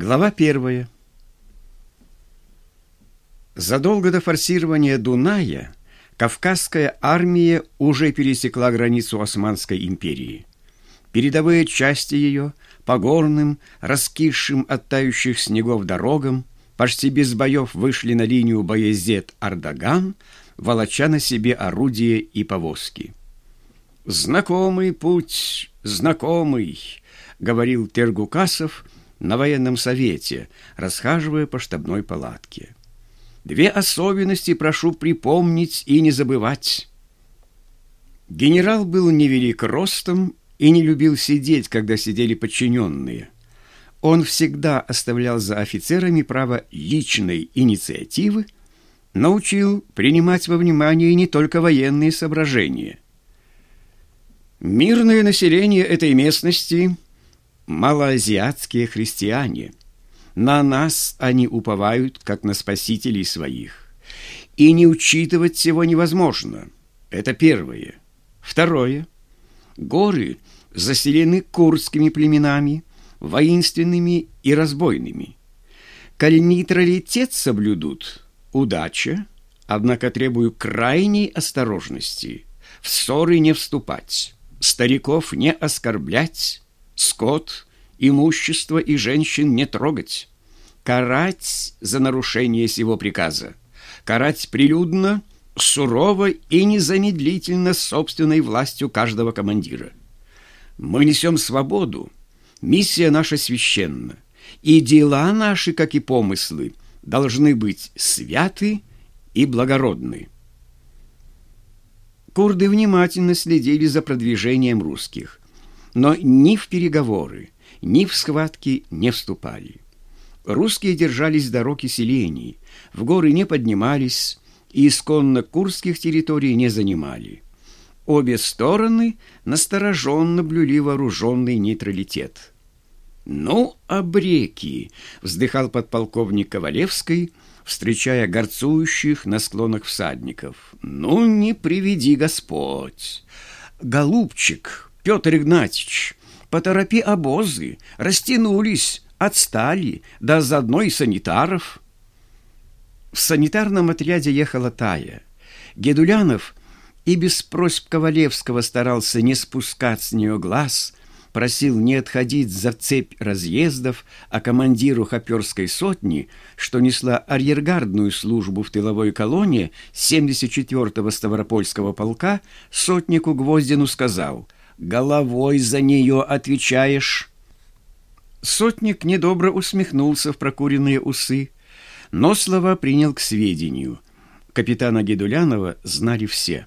Глава первая. Задолго до форсирования Дуная Кавказская армия уже пересекла границу Османской империи. Передовые части ее по горным, раскисшим от тающих снегов дорогам почти без боев вышли на линию Баязет-Ардаган, волоча на себе орудия и повозки. «Знакомый путь, знакомый», — говорил Тергукасов на военном совете, расхаживая по штабной палатке. «Две особенности прошу припомнить и не забывать». Генерал был невелик ростом и не любил сидеть, когда сидели подчиненные. Он всегда оставлял за офицерами право личной инициативы, научил принимать во внимание не только военные соображения. Мирное население этой местности – малоазиатские христиане. На нас они уповают, как на спасителей своих. И не учитывать всего невозможно. Это первое. Второе – Горы заселены курдскими племенами, воинственными и разбойными. Коли нейтралитет соблюдут, удача, однако требую крайней осторожности, в ссоры не вступать, стариков не оскорблять, скот, имущество и женщин не трогать, карать за нарушение сего приказа, карать прилюдно – сурово и незамедлительно собственной властью каждого командира. Мы несем свободу, миссия наша священна, и дела наши, как и помыслы, должны быть святы и благородны. Курды внимательно следили за продвижением русских, но ни в переговоры, ни в схватки не вступали. Русские держались дорог и селений, в горы не поднимались, и исконно курских территорий не занимали. Обе стороны настороженно блюли вооруженный нейтралитет. «Ну, обреки!» — вздыхал подполковник Ковалевский, встречая горцующих на склонах всадников. «Ну, не приведи Господь! Голубчик, Петр Игнатьич, поторопи обозы, растянулись, отстали, да заодно и санитаров». В санитарном отряде ехала Тая. Гедулянов и без просьб Ковалевского старался не спускать с нее глаз, просил не отходить за цепь разъездов, а командиру хоперской сотни, что несла арьергардную службу в тыловой колонне 74-го Ставропольского полка, сотнику Гвоздину сказал «Головой за нее отвечаешь». Сотник недобро усмехнулся в прокуренные усы, но слова принял к сведению. Капитана Гедулянова знали все.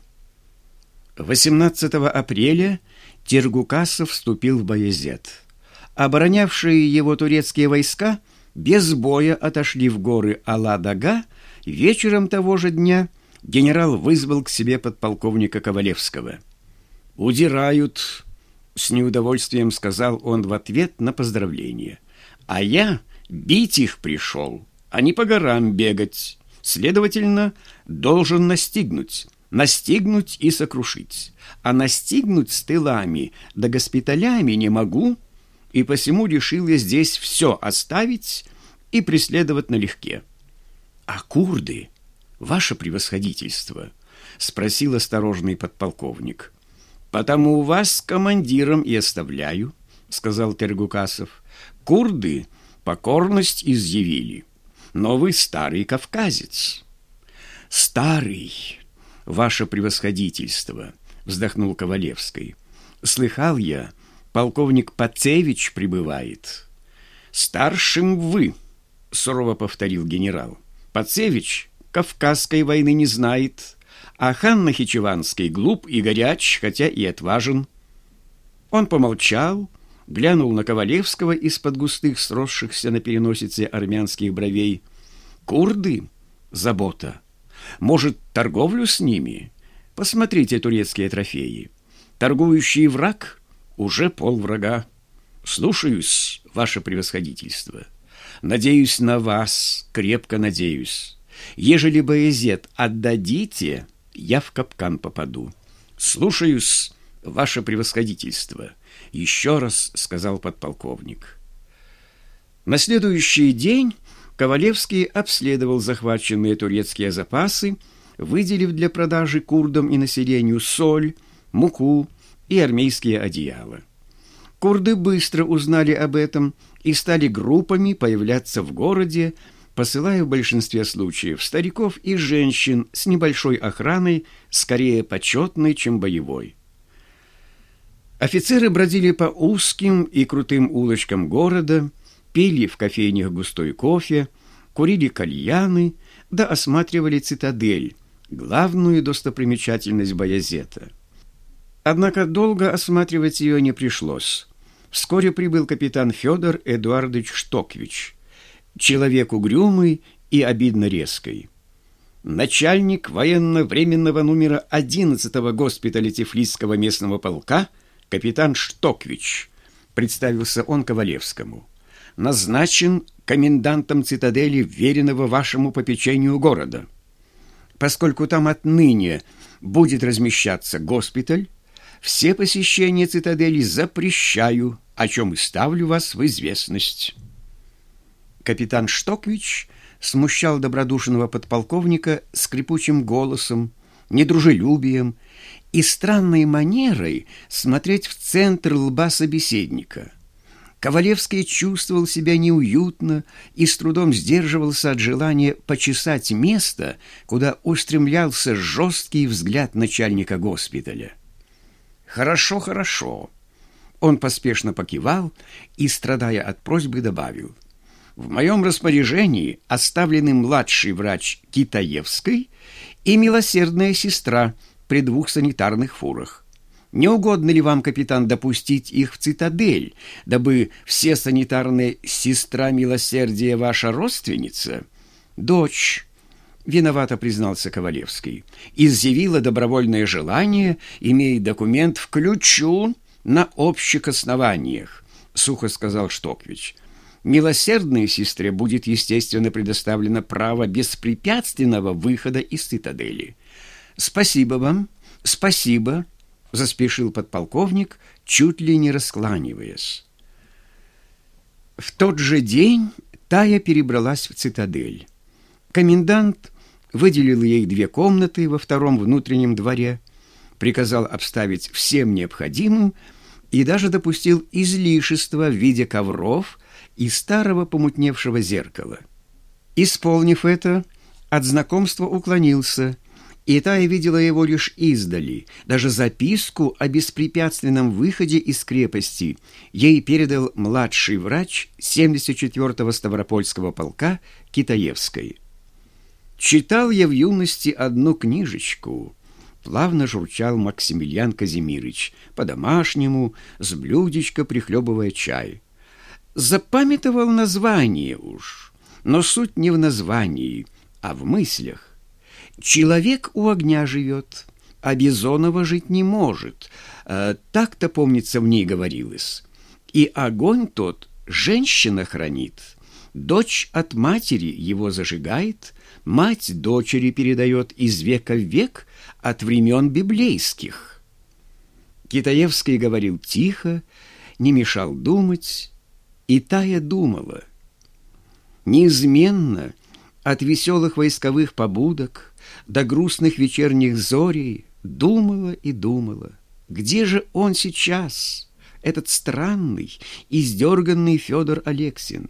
18 апреля Тергукасов вступил в Баязет. Оборонявшие его турецкие войска без боя отошли в горы Алла-Дага. Вечером того же дня генерал вызвал к себе подполковника Ковалевского. «Удирают», — с неудовольствием сказал он в ответ на поздравление. «А я бить их пришел» а не по горам бегать. Следовательно, должен настигнуть, настигнуть и сокрушить. А настигнуть с тылами да госпиталями не могу, и посему решил я здесь все оставить и преследовать налегке. — А курды, ваше превосходительство? — спросил осторожный подполковник. — Потому вас командиром и оставляю, — сказал Тергукасов. — Курды покорность изъявили. — но вы старый кавказец». «Старый, ваше превосходительство», — вздохнул Ковалевский. «Слыхал я, полковник Пацевич прибывает». «Старшим вы», — сурово повторил генерал. «Пацевич Кавказской войны не знает, а хан Нахичеванский глуп и горяч, хотя и отважен». Он помолчал, — глянул на Ковалевского из-под густых, сросшихся на переносице армянских бровей. «Курды? Забота. Может, торговлю с ними? Посмотрите турецкие трофеи. Торгующий враг уже пол врага. Слушаюсь, ваше превосходительство. Надеюсь на вас, крепко надеюсь. Ежели Боязет отдадите, я в капкан попаду. Слушаюсь, ваше превосходительство» еще раз сказал подполковник. На следующий день Ковалевский обследовал захваченные турецкие запасы, выделив для продажи курдам и населению соль, муку и армейские одеяла. Курды быстро узнали об этом и стали группами появляться в городе, посылая в большинстве случаев стариков и женщин с небольшой охраной, скорее почетной, чем боевой. Офицеры бродили по узким и крутым улочкам города, пили в кофейнях густой кофе, курили кальяны, да осматривали цитадель, главную достопримечательность Баязета. Однако долго осматривать ее не пришлось. Вскоре прибыл капитан Федор Эдуардович Штоквич, человек угрюмый и обидно резкий. Начальник военно-временного номера 11-го госпиталя Тифлисского местного полка капитан Штоквич, представился он Ковалевскому, назначен комендантом цитадели, веренного вашему попечению города. Поскольку там отныне будет размещаться госпиталь, все посещения цитадели запрещаю, о чем и ставлю вас в известность». Капитан Штоквич смущал добродушного подполковника скрипучим голосом, недружелюбием и странной манерой смотреть в центр лба собеседника. Ковалевский чувствовал себя неуютно и с трудом сдерживался от желания почесать место, куда устремлялся жесткий взгляд начальника госпиталя. «Хорошо, хорошо». Он поспешно покивал и, страдая от просьбы, добавил. «В моем распоряжении оставлены младший врач Китаевской и милосердная сестра при двух санитарных фурах. Не угодно ли вам, капитан, допустить их в цитадель, дабы все санитарные сестра милосердия ваша родственница? Дочь» виновато признался Ковалевский, изъявила добровольное желание, имея документ «включу на общих основаниях», сухо сказал Штоквич. Милосердной сестре будет, естественно, предоставлено право беспрепятственного выхода из цитадели. «Спасибо вам, спасибо», — заспешил подполковник, чуть ли не раскланиваясь. В тот же день Тая перебралась в цитадель. Комендант выделил ей две комнаты во втором внутреннем дворе, приказал обставить всем необходимым и даже допустил излишество в виде ковров и старого помутневшего зеркала. Исполнив это, от знакомства уклонился, и Тая видела его лишь издали. Даже записку о беспрепятственном выходе из крепости ей передал младший врач 74-го Ставропольского полка Китаевской. Читал я в юности одну книжечку. Плавно журчал Максимилиан Казимирыч, по-домашнему, с блюдечка прихлебывая чай. Запамятовал название уж, но суть не в названии, а в мыслях. Человек у огня живет, а Бизонова жить не может. А, так-то, помнится, в ней говорилось. И огонь тот женщина хранит. Дочь от матери его зажигает — мать дочери передает из века в век от времен библейских. Китаевский говорил тихо, не мешал думать, и Тая думала. Неизменно от веселых войсковых побудок до грустных вечерних зорей думала и думала, где же он сейчас, этот странный, издерганный Федор Алексин,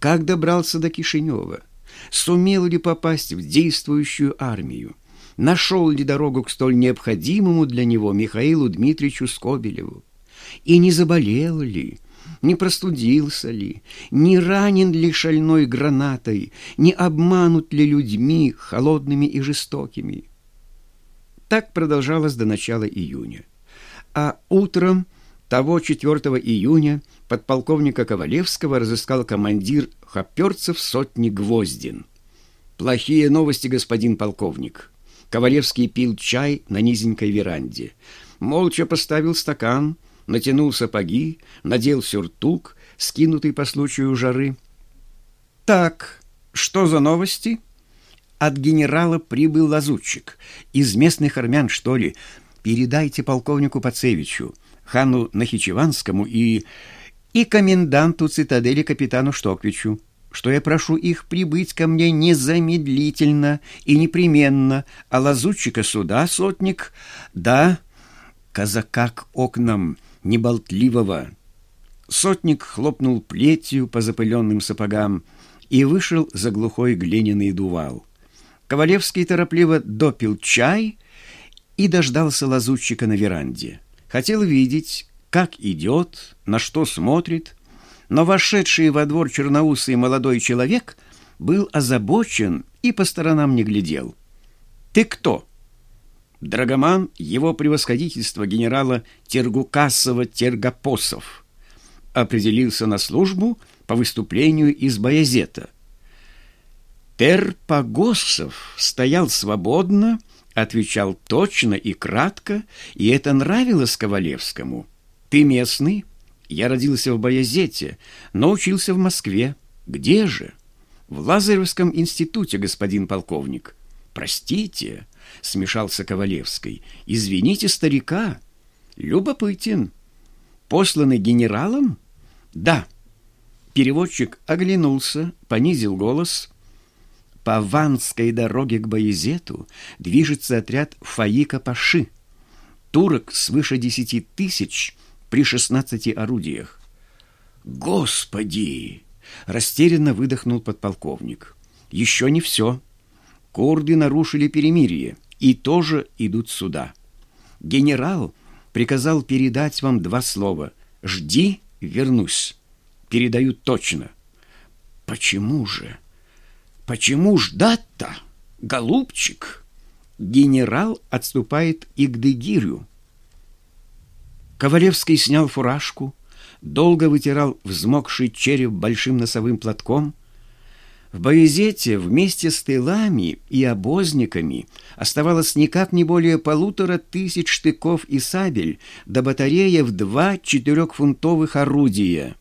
как добрался до Кишинева, сумел ли попасть в действующую армию, нашел ли дорогу к столь необходимому для него Михаилу Дмитриевичу Скобелеву, и не заболел ли, не простудился ли, не ранен ли шальной гранатой, не обманут ли людьми холодными и жестокими. Так продолжалось до начала июня. А утром того 4 июня подполковника Ковалевского разыскал командир Хоперцев сотни Гвоздин. «Плохие новости, господин полковник». Ковалевский пил чай на низенькой веранде. Молча поставил стакан, натянул сапоги, надел сюртук, скинутый по случаю жары. «Так, что за новости?» От генерала прибыл лазутчик. Из местных армян, что ли? Передайте полковнику Пацевичу, хану Нахичеванскому и и коменданту цитадели капитану Штоквичу, что я прошу их прибыть ко мне незамедлительно и непременно, а лазутчика суда, сотник, да, казака к окнам неболтливого. Сотник хлопнул плетью по запыленным сапогам и вышел за глухой глиняный дувал. Ковалевский торопливо допил чай и дождался лазутчика на веранде. Хотел видеть, как идет, на что смотрит, но вошедший во двор черноусый молодой человек был озабочен и по сторонам не глядел. «Ты кто?» Драгоман его превосходительство генерала Тергукасова-Тергопосов определился на службу по выступлению из Баязета. Терпогосов стоял свободно, отвечал точно и кратко, и это нравилось Ковалевскому. «Ты местный?» Я родился в Баязете, но учился в Москве. Где же? В Лазаревском институте, господин полковник. Простите, смешался Ковалевский. Извините старика. Любопытен. Посланный генералом? Да. Переводчик оглянулся, понизил голос. По Ванской дороге к Баязету движется отряд Фаика-Паши. Турок свыше десяти тысяч — при шестнадцати орудиях. «Господи!» — растерянно выдохнул подполковник. «Еще не все. Курды нарушили перемирие и тоже идут сюда. Генерал приказал передать вам два слова. «Жди, вернусь». Передаю точно. Почему же? Почему ждать-то, голубчик? Генерал отступает и к Дегирю. Ковалевский снял фуражку, долго вытирал взмокший череп большим носовым платком. В Боязете вместе с тылами и обозниками оставалось никак не более полутора тысяч штыков и сабель до батарея в два четырехфунтовых орудия.